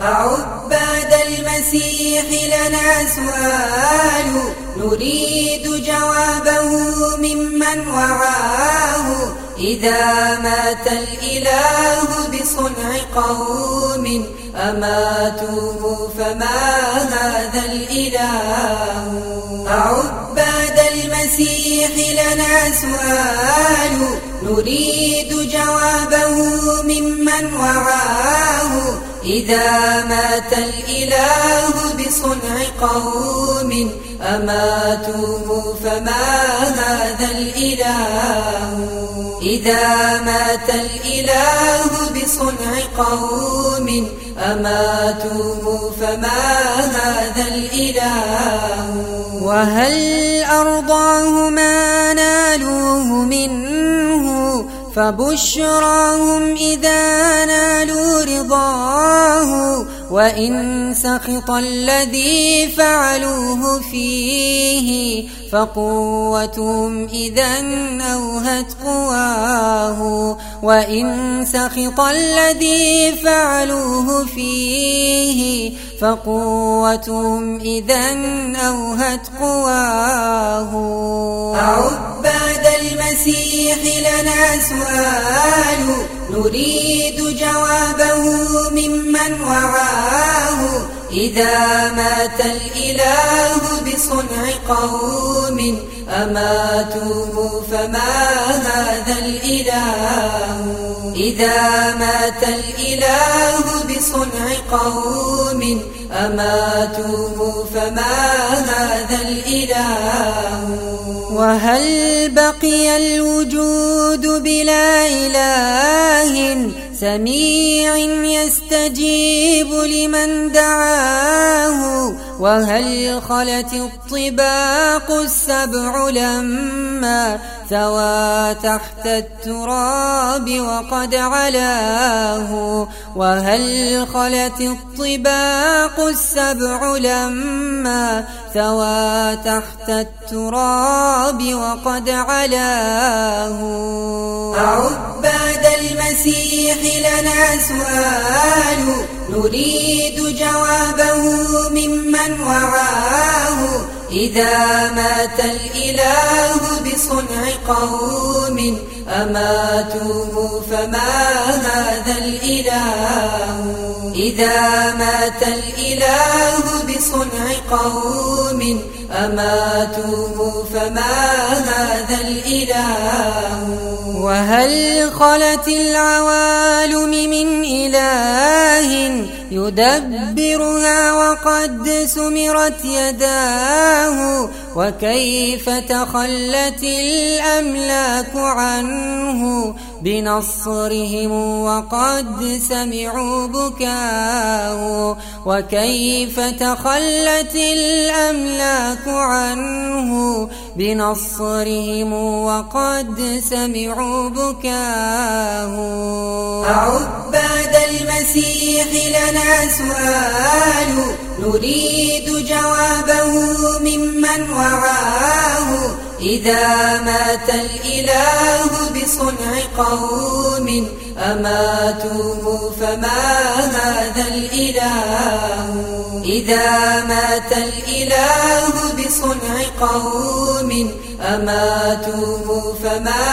عباد المسيح لنا سؤال. نريد جوابه ممن وعاه. إذا مات الإله بصنع قوم. أماتوه فما هذا الإله؟ عباد المسيح لنا سؤال. نريد جوابه ممن وعاه. إذا مات الإله بصنع قوم أماتوه فما هذا الإله؟ إذا مات الإله بصنع قوم أماتوه فما هذا الإله؟ وهل أرضاه ما فبشراهم إذا نالوا رضاه وإن سخط الذي فعلوه فيه فقوتهم إذا أوهت قواه وإن سخط الذي فعلوه فيه فقوتهم إذا أوهت قواه. عباد المسيح لنا سؤال. نريد جوابه ممن وعاه. إذا مات الإله بصنع قوم أماتوه فما هذا الإله؟ إذا مات الإله بصنع قوم أماتوه فما هذا الإله؟ وهل بقي الوجود بلا إله سميع يستجيب لمن دعاه وهل خلت الطباق السبع لما ثوى تحت التراب وقد علاه؟ وهل خلت الطباق السبع لما ثوى تحت التراب وقد علاه؟ عباد المسيح لنا سؤال. نريد جوابه ممن وعاه. إذا مات الإله بصنع قوم أماتوه فما هذا الإله؟ إذا مات الإله بصنع قوم أماتوه فما هذا الإله؟ وهل خلت العوالم من إله يدبرها وقد سمرت يداه وكيف تخلت الأملاك عنه بنصرهم وقد سمعوا بكاه وكيف تخلت الأملاك عنه بنصرهم وقد سمعوا بكاه عباد المسيح لنا سؤال نريد جوابه ممن وعاه إذا مات الإله بصنع قوم أماتوه فما هذا الإله؟ إذا مات الإله بصنع قوم أماتوه فما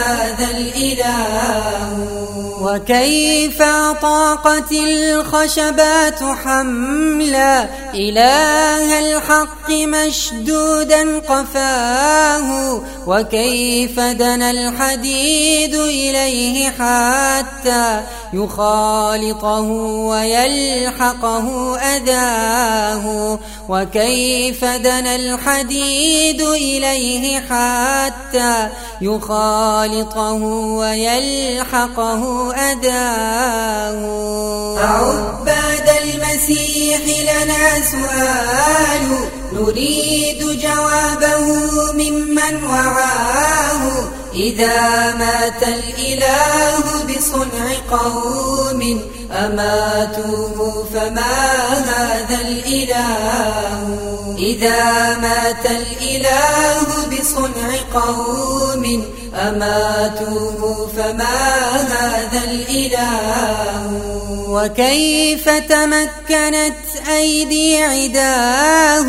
هذا الإله؟ وكيف طاقت الخشبات حملا؟ إله الحق مشدودا قفاه وكيف دنا الحديد إليه حتى يخالطه ويلحقه أذاه؟ وكيف دنا الحديد إليه حتى يخالطه ويلحقه أداه. عباد المسيح لنا سؤال. نريد جوابه ممن وعاه. إذا مات الإله بصنع قوم أماتوه فما هذا الإله؟ إذا مات الإله بصنع قوم أماتوه فما هذا الإله؟ وكيف تمكنت أيدي عداه؟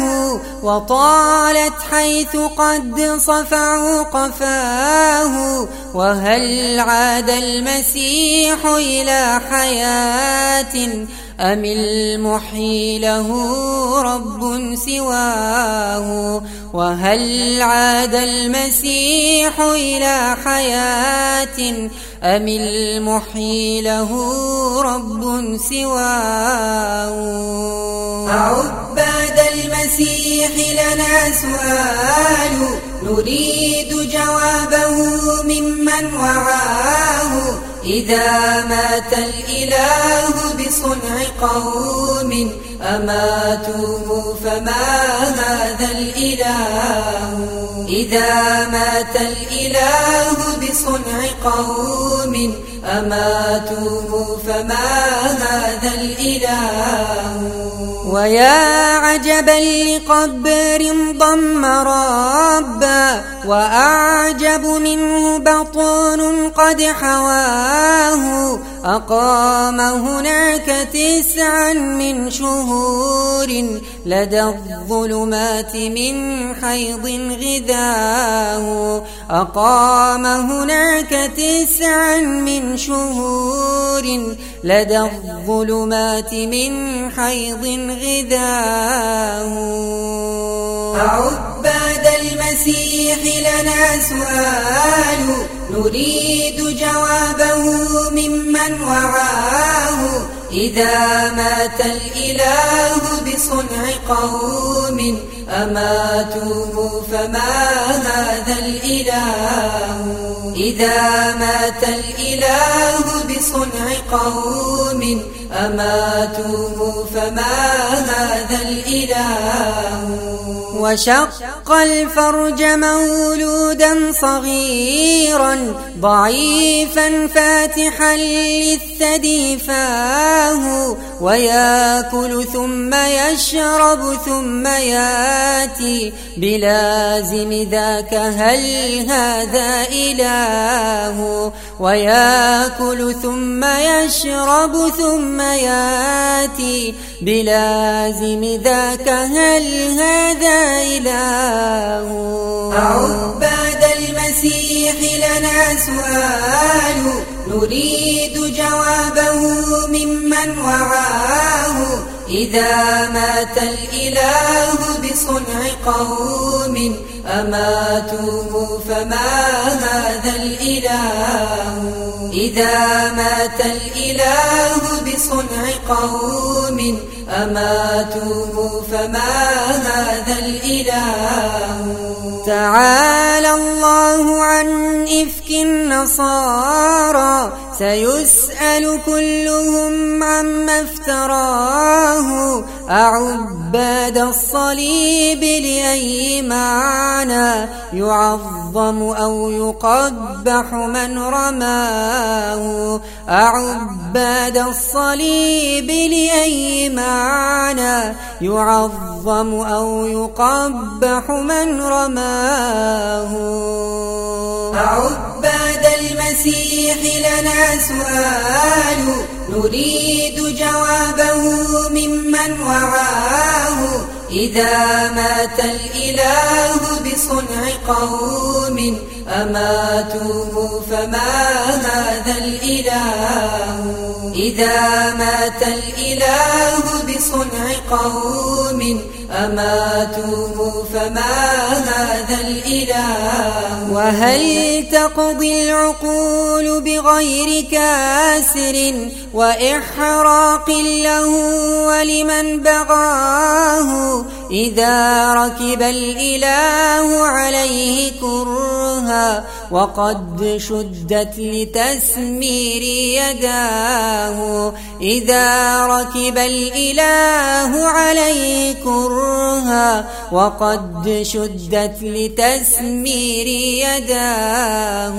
وطالت حيث قد صفعوا قفاه؟ وهل عاد المسيح إلى حياة أم المحيي له رب سواه وهل عاد المسيح إلى حياة أم المحيي له رب سواه عباد المسيح لنا سؤال نريد جوابه ممن وعاه إذا مات الإله بصنع قوم أماتوه فما هذا الإله؟ إذا مات الإله بصنع قوم أماتوه فما هذا الإله؟ ويا عجبا لقبر ضم ربا وأعجب منه بطن قد حواه. أقام هناك تسعا من شهور. لدى الظلمات من حيض غذاه. أقام هناك تسعا من شهور. لدى الظلمات من حيض غذاه. عباد المسيح لنا سؤال. نريد جوابه ممن وعاه. إذا مات الإله بصنع قوم. أماتوه فما هذا الإله؟ إذا مات الإله بصنع قوم. أماتوه فما هذا الإله؟ وشق الفرج مولودا صغيرا ضعيفا فاتحا للثدي فاه ويأكل ثم يشرب ثم يأتي بلازم ذاك هل هذا إله؟ ويأكل ثم يشرب ثم يأتي بلازم ذاك هل هذا إله؟ عباد المسيح لنا سؤال. نريد جوابه ممن وعاه. إذا مات الإله بصنع قوم. أماتوه فما هذا الإله؟ إذا مات الإله بصنع قوم. أماتوه فما هذا الإله؟ تعالى الله عن إفك النصارى سيسأل كلهم عما افتراه. أعباد الصليب لأي معنى يعظم أو يقبح من رماه. أعباد الصليب لأي معنى يعظم أو يقبح من رماه. عباد المسيح لنا سؤال. نريد جوابه ممن وعاه. إذا مات الإله بصنع قوم أماتوه فما هذا الإله؟ إذا مات الإله بصنع قوم أماتوه فما هذا الإله؟ وهل تقضي العقول بغير كاسر؟ وإحراق له ولمن بغاه؟ إذا ركب الإله عليه كرها وقد شدت لتسمير يداه إذا ركب الإله عليه كرها وقد شدت لتسمير يداه.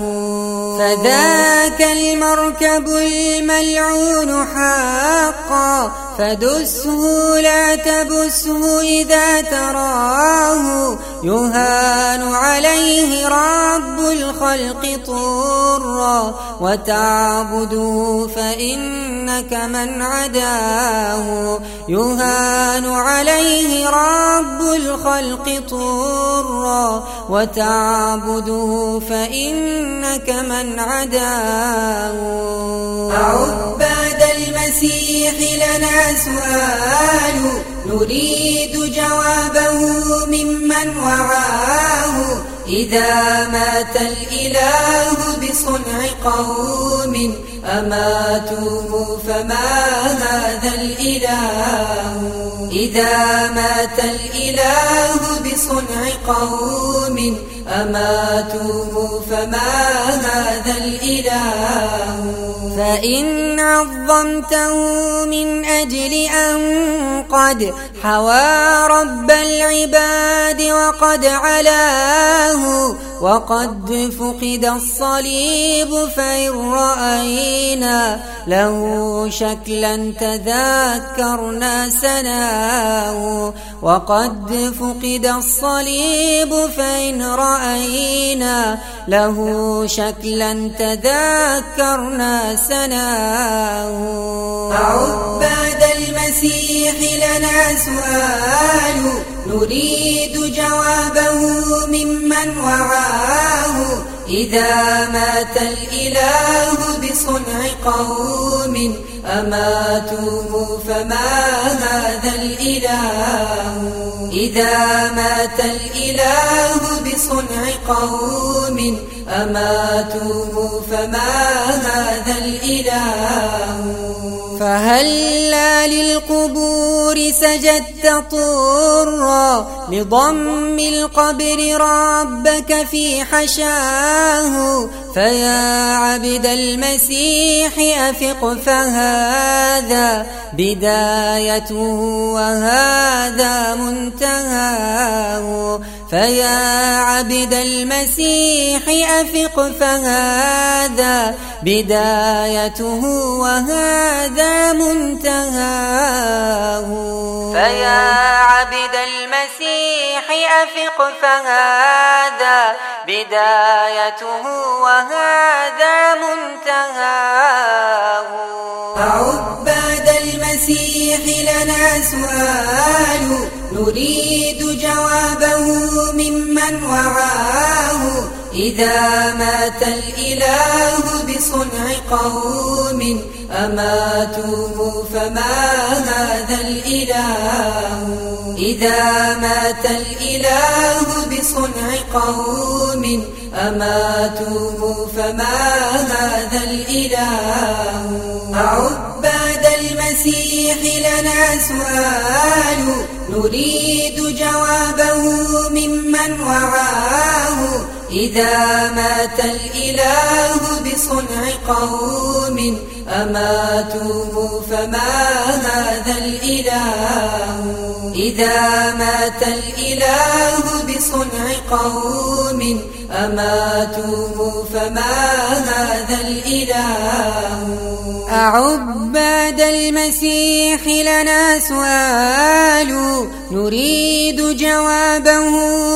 فذاك المركب الملعون حقا فدسه لا تبسه إذا تراه. يهان عليه رب الخلق. الخلق طرا وتعبده فإنك من عداه. يهان عليه رب الخلق طرا وتعبده فإنك من عداه. عباد المسيح لنا سؤال. نريد جوابه ممن وعاه. إذا مات الإله بصنع قوم أماتوه فما هذا الإله؟ إذا مات الإله بصنع قوم أماتوه فما هذا الإله؟ فإن عظمته من أجل أن قد حوى رب العباد وقد علاه وقد فقد الصليب فإن رأينا له شكلا تذكرنا سناه. وقد فقد الصليب فإن رأينا له شكلا تذكرنا سناه. عباد المسيح لنا سؤال. نريد جوابه ممن وعاه. إذا مات الإله بصنع قوم أماتوه فما هذا الإله؟ إذا مات الإله بصنع قوم أماتوه فما هذا الإله؟ فهلا للقبور سجدت طرا لضم القبر ربك في حشاه؟ فيا عبد المسيح أفق فهذا بدايته وهذا منتهاه. فيا عبد المسيح أفق فهذا بدايته وهذا منتهاه. فيا عبد المسيح أفق فهذا بدايته وهذا منتهاه. عباد المسيح لنا سؤال. نريد جوابه ممن وعاه. إذا مات الإله بصنع قوم أماتوه فما هذا الإله؟ إذا مات الإله بصنع قوم أماتوه فما هذا الإله؟ عباد المسيح لنا سؤال. نريد جوابه ممن وعاه. إذا مات الإله بصنع قوم أماتوه فما هذا الإله؟ إذا مات الإله بصنع قوم أماتوه فما هذا الإله؟ أعباد المسيح لنا سؤال. نريد جوابه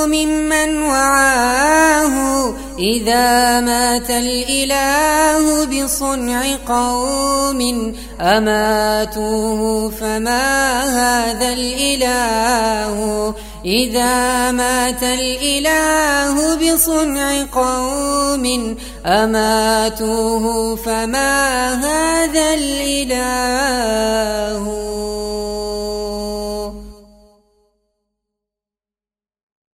ممن وعاه. إذا مات الإله بصنع قوم أماتوه فما هذا الإله؟ إذا مات الإله بصنع قوم أماتوه فما هذا الإله؟